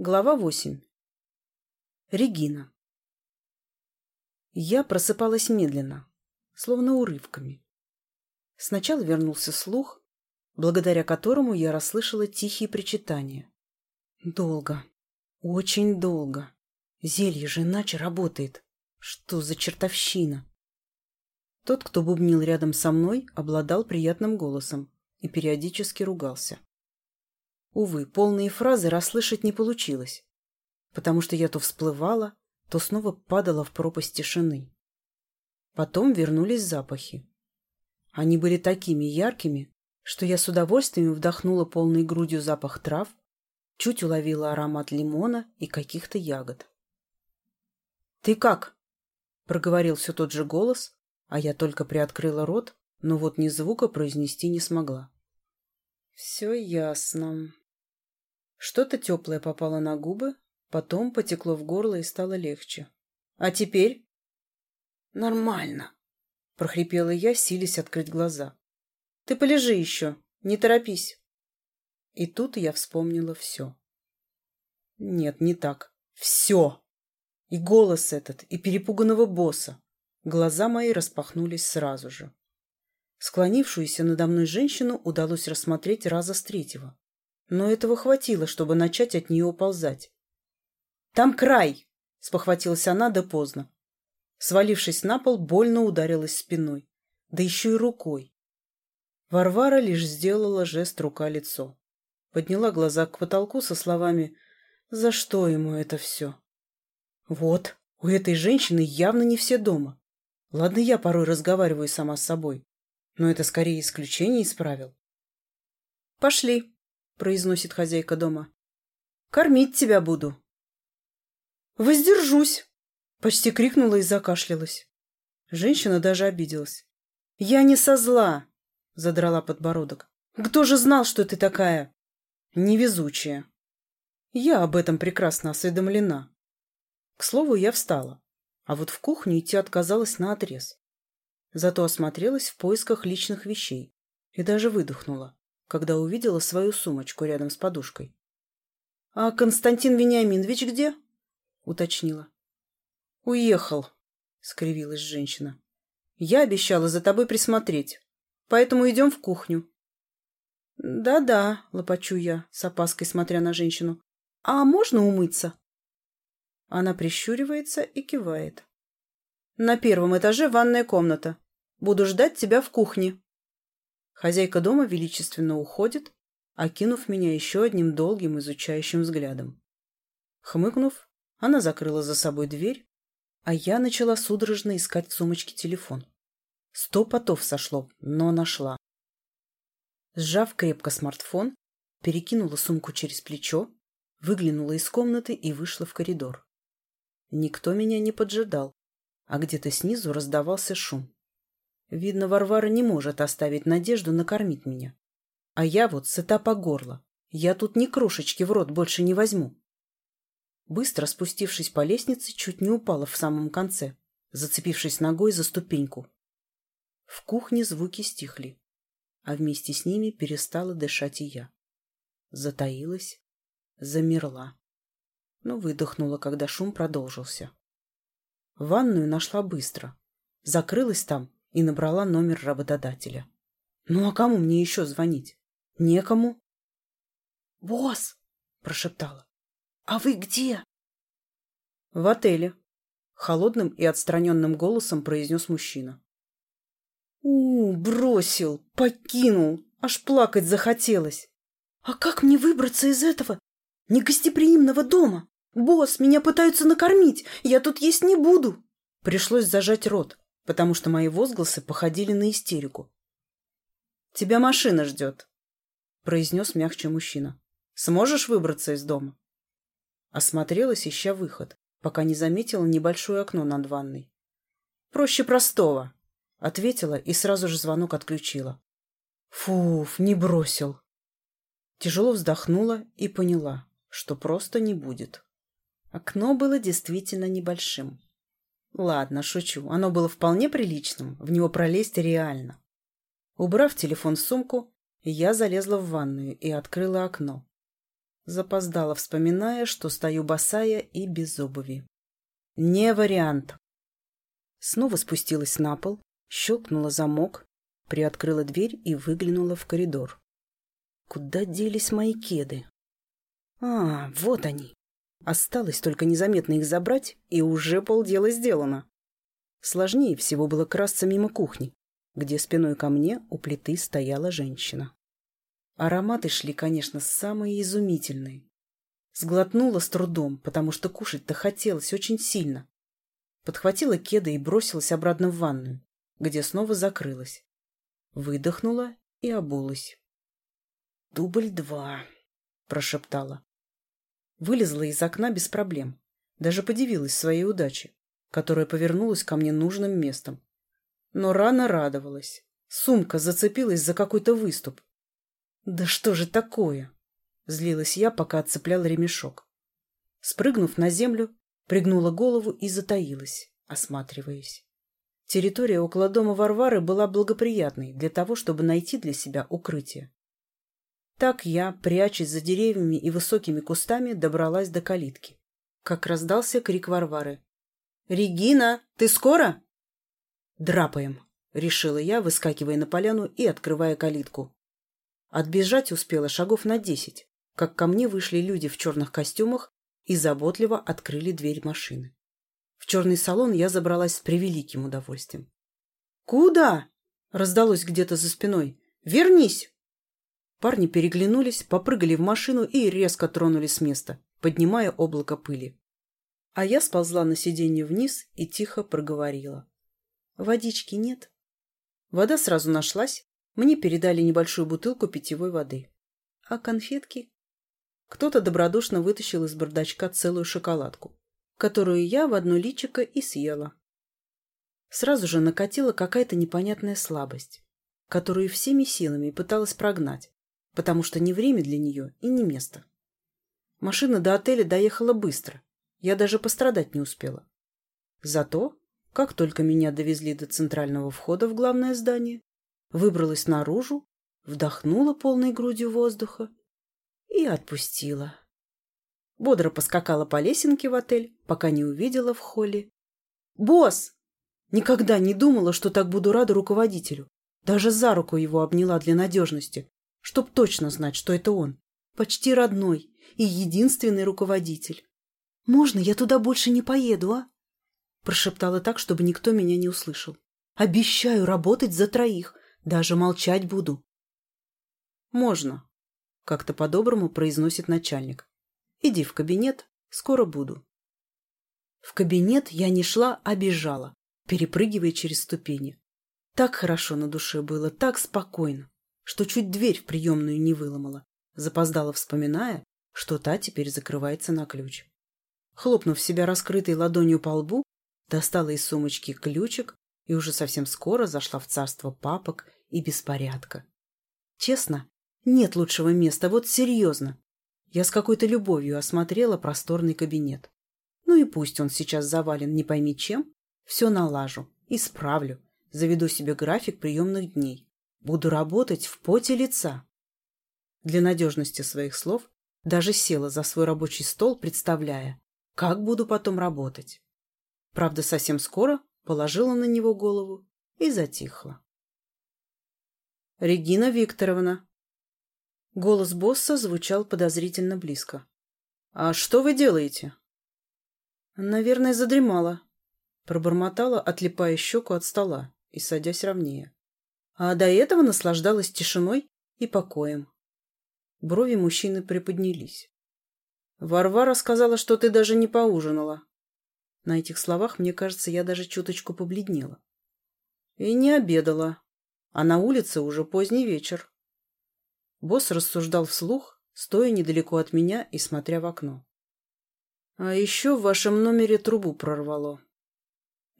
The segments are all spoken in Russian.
Глава 8. Регина. Я просыпалась медленно, словно урывками. Сначала вернулся слух, благодаря которому я расслышала тихие причитания. Долго, очень долго. Зелье же иначе работает. Что за чертовщина? Тот, кто бубнил рядом со мной, обладал приятным голосом и периодически ругался. Увы, полные фразы расслышать не получилось, потому что я то всплывала, то снова падала в пропасть тишины. Потом вернулись запахи. Они были такими яркими, что я с удовольствием вдохнула полной грудью запах трав, чуть уловила аромат лимона и каких-то ягод. «Ты как?» — проговорил все тот же голос, а я только приоткрыла рот, но вот ни звука произнести не смогла. «Все ясно», что-то теплое попало на губы, потом потекло в горло и стало легче. «А теперь?» «Нормально», — прохрипела я, силясь открыть глаза. «Ты полежи еще, не торопись». И тут я вспомнила все. Нет, не так. Все. И голос этот, и перепуганного босса. Глаза мои распахнулись сразу же. Склонившуюся надо мной женщину удалось рассмотреть раза с третьего. Но этого хватило, чтобы начать от нее уползать. «Там край!» — спохватилась она, да поздно. Свалившись на пол, больно ударилась спиной, да еще и рукой. Варвара лишь сделала жест рука-лицо. Подняла глаза к потолку со словами «За что ему это все?» «Вот, у этой женщины явно не все дома. Ладно, я порой разговариваю сама с собой, но это скорее исключение из правил». «Пошли», произносит хозяйка дома. «Кормить тебя буду». «Воздержусь!» — почти крикнула и закашлялась. Женщина даже обиделась. «Я не со зла!» — задрала подбородок. «Кто же знал, что ты такая?» «Невезучая». «Я об этом прекрасно осведомлена». К слову, я встала, а вот в кухню идти отказалась на отрез. Зато осмотрелась в поисках личных вещей и даже выдохнула когда увидела свою сумочку рядом с подушкой. — А Константин Вениаминович где? — уточнила. — Уехал, — скривилась женщина. — Я обещала за тобой присмотреть, поэтому идем в кухню. «Да — Да-да, — лопочу я, с опаской смотря на женщину. — А можно умыться? Она прищуривается и кивает. — На первом этаже ванная комната. Буду ждать тебя в кухне. Хозяйка дома величественно уходит, окинув меня еще одним долгим изучающим взглядом. Хмыкнув, она закрыла за собой дверь, а я начала судорожно искать в сумочке телефон. Сто потов сошло, но нашла. Сжав крепко смартфон, перекинула сумку через плечо, выглянула из комнаты и вышла в коридор. Никто меня не поджидал, а где-то снизу раздавался шум. Видно, Варвара не может оставить надежду накормить меня. А я вот сыта по горло. Я тут ни крошечки в рот больше не возьму. Быстро спустившись по лестнице, чуть не упала в самом конце, зацепившись ногой за ступеньку. В кухне звуки стихли, а вместе с ними перестала дышать и я. Затаилась, замерла, но выдохнула, когда шум продолжился. Ванную нашла быстро. Закрылась там, и набрала номер работодателя. «Ну а кому мне еще звонить? Некому?» «Босс!» – прошептала. «А вы где?» «В отеле», – холодным и отстраненным голосом произнес мужчина. «У, бросил, покинул, аж плакать захотелось. А как мне выбраться из этого негостеприимного дома? Босс, меня пытаются накормить, я тут есть не буду!» Пришлось зажать рот, потому что мои возгласы походили на истерику. «Тебя машина ждет», — произнес мягче мужчина. «Сможешь выбраться из дома?» Осмотрелась, ища выход, пока не заметила небольшое окно над ванной. «Проще простого», — ответила и сразу же звонок отключила. «Фуф, не бросил!» Тяжело вздохнула и поняла, что просто не будет. Окно было действительно небольшим. Ладно, шучу. Оно было вполне приличным. В него пролезть реально. Убрав телефон в сумку, я залезла в ванную и открыла окно. Запоздала, вспоминая, что стою босая и без обуви. Не вариант. Снова спустилась на пол, щелкнула замок, приоткрыла дверь и выглянула в коридор. Куда делись мои кеды? А, вот они. Осталось только незаметно их забрать, и уже полдела сделано. Сложнее всего было красться мимо кухни, где спиной ко мне у плиты стояла женщина. Ароматы шли, конечно, самые изумительные. Сглотнула с трудом, потому что кушать-то хотелось очень сильно. Подхватила кеда и бросилась обратно в ванную, где снова закрылась. Выдохнула и обулась. «Дубль два», — прошептала. Вылезла из окна без проблем. Даже подивилась своей удаче, которая повернулась ко мне нужным местом. Но рано радовалась. Сумка зацепилась за какой-то выступ. «Да что же такое?» Злилась я, пока отцеплял ремешок. Спрыгнув на землю, пригнула голову и затаилась, осматриваясь. Территория около дома Варвары была благоприятной для того, чтобы найти для себя укрытие. Так я, прячась за деревьями и высокими кустами, добралась до калитки. Как раздался крик Варвары. «Регина, ты скоро?» «Драпаем», — решила я, выскакивая на поляну и открывая калитку. Отбежать успела шагов на десять, как ко мне вышли люди в черных костюмах и заботливо открыли дверь машины. В черный салон я забралась с превеликим удовольствием. «Куда?» — раздалось где-то за спиной. «Вернись!» Парни переглянулись, попрыгали в машину и резко тронулись с места, поднимая облако пыли. А я сползла на сиденье вниз и тихо проговорила. «Водички нет?» Вода сразу нашлась, мне передали небольшую бутылку питьевой воды. «А конфетки?» Кто-то добродушно вытащил из бардачка целую шоколадку, которую я в одно личико и съела. Сразу же накатила какая-то непонятная слабость, которую всеми силами пыталась прогнать, потому что не время для нее и не место. Машина до отеля доехала быстро. Я даже пострадать не успела. Зато, как только меня довезли до центрального входа в главное здание, выбралась наружу, вдохнула полной грудью воздуха и отпустила. Бодро поскакала по лесенке в отель, пока не увидела в холле. «Босс!» Никогда не думала, что так буду рада руководителю. Даже за руку его обняла для надежности, чтоб точно знать, что это он. Почти родной и единственный руководитель. «Можно я туда больше не поеду, а?» Прошептала так, чтобы никто меня не услышал. «Обещаю работать за троих. Даже молчать буду». «Можно», — как-то по-доброму произносит начальник. «Иди в кабинет, скоро буду». В кабинет я не шла, а бежала, перепрыгивая через ступени. Так хорошо на душе было, так спокойно что чуть дверь в приемную не выломала, запоздала вспоминая, что та теперь закрывается на ключ. Хлопнув себя раскрытой ладонью по лбу, достала из сумочки ключик и уже совсем скоро зашла в царство папок и беспорядка. Честно, нет лучшего места, вот серьезно. Я с какой-то любовью осмотрела просторный кабинет. Ну и пусть он сейчас завален не пойми чем, все налажу, исправлю, заведу себе график приемных дней. Буду работать в поте лица. Для надежности своих слов даже села за свой рабочий стол, представляя, как буду потом работать. Правда, совсем скоро положила на него голову и затихла. «Регина Викторовна!» Голос босса звучал подозрительно близко. «А что вы делаете?» «Наверное, задремала», — пробормотала, отлипая щеку от стола и садясь ровнее а до этого наслаждалась тишиной и покоем. Брови мужчины приподнялись. «Варвара сказала, что ты даже не поужинала». На этих словах, мне кажется, я даже чуточку побледнела. «И не обедала. А на улице уже поздний вечер». Босс рассуждал вслух, стоя недалеко от меня и смотря в окно. «А еще в вашем номере трубу прорвало».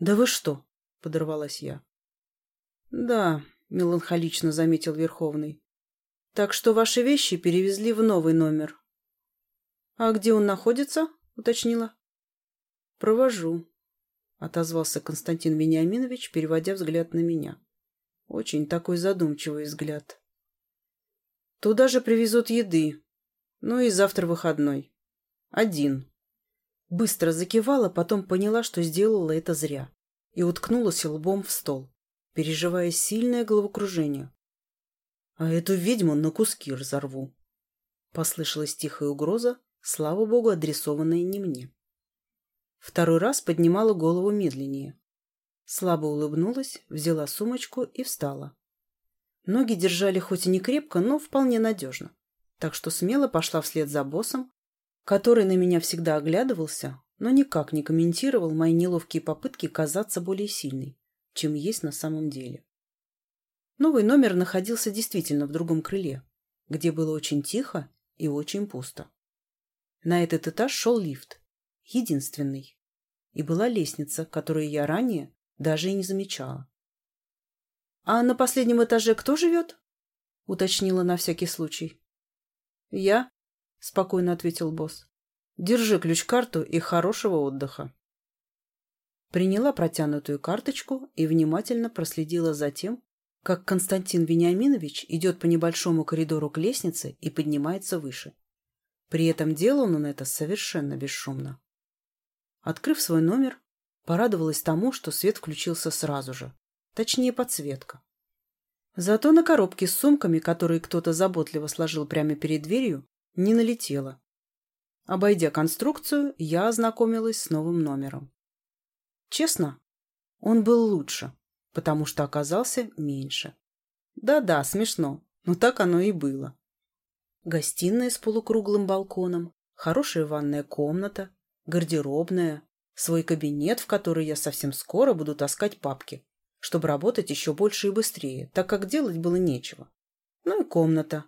«Да вы что?» — подорвалась я. «Да, меланхолично заметил верховный. Так что ваши вещи перевезли в новый номер. А где он находится? уточнила. Провожу отозвался константин вениаминович переводя взгляд на меня. Очень такой задумчивый взгляд. Туда же привезут еды ну и завтра выходной. Один. Быстро закивала потом поняла что сделала это зря и уткнулась лбом в стол переживая сильное головокружение. «А эту ведьму на куски разорву!» Послышалась тихая угроза, слава богу, адресованная не мне. Второй раз поднимала голову медленнее. Слабо улыбнулась, взяла сумочку и встала. Ноги держали хоть и не крепко, но вполне надежно. Так что смело пошла вслед за боссом, который на меня всегда оглядывался, но никак не комментировал мои неловкие попытки казаться более сильной чем есть на самом деле. Новый номер находился действительно в другом крыле, где было очень тихо и очень пусто. На этот этаж шел лифт, единственный, и была лестница, которую я ранее даже и не замечала. «А на последнем этаже кто живет?» — уточнила на всякий случай. «Я», — спокойно ответил босс. «Держи ключ-карту и хорошего отдыха» приняла протянутую карточку и внимательно проследила за тем, как Константин Вениаминович идет по небольшому коридору к лестнице и поднимается выше. При этом делал он это совершенно бесшумно. Открыв свой номер, порадовалась тому, что свет включился сразу же, точнее подсветка. Зато на коробке с сумками, которые кто-то заботливо сложил прямо перед дверью, не налетела. Обойдя конструкцию, я ознакомилась с новым номером. Честно, он был лучше, потому что оказался меньше. Да-да, смешно, но так оно и было. Гостиная с полукруглым балконом, хорошая ванная комната, гардеробная, свой кабинет, в который я совсем скоро буду таскать папки, чтобы работать еще больше и быстрее, так как делать было нечего. Ну и комната.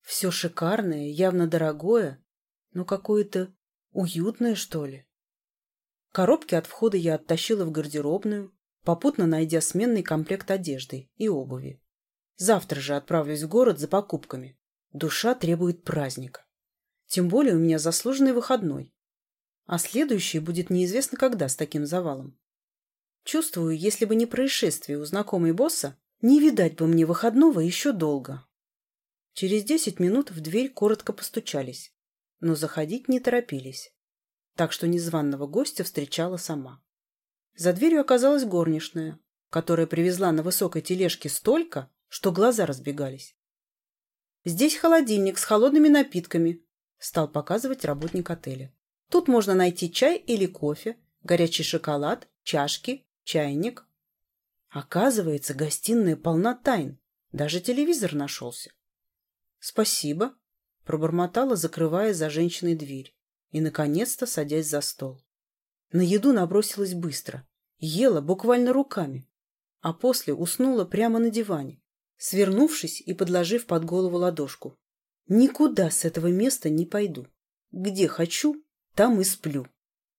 Все шикарное, явно дорогое, но какое-то уютное, что ли коробки от входа я оттащила в гардеробную, попутно найдя сменный комплект одежды и обуви. Завтра же отправлюсь в город за покупками. Душа требует праздника. Тем более у меня заслуженный выходной. А следующий будет неизвестно когда с таким завалом. Чувствую, если бы не происшествие у знакомой босса, не видать бы мне выходного еще долго. Через десять минут в дверь коротко постучались, но заходить не торопились так что незваного гостя встречала сама. За дверью оказалась горничная, которая привезла на высокой тележке столько, что глаза разбегались. «Здесь холодильник с холодными напитками», – стал показывать работник отеля. «Тут можно найти чай или кофе, горячий шоколад, чашки, чайник». Оказывается, гостиная полна тайн. Даже телевизор нашелся. «Спасибо», – пробормотала, закрывая за женщиной дверь и, наконец-то, садясь за стол. На еду набросилась быстро, ела буквально руками, а после уснула прямо на диване, свернувшись и подложив под голову ладошку. Никуда с этого места не пойду. Где хочу, там и сплю.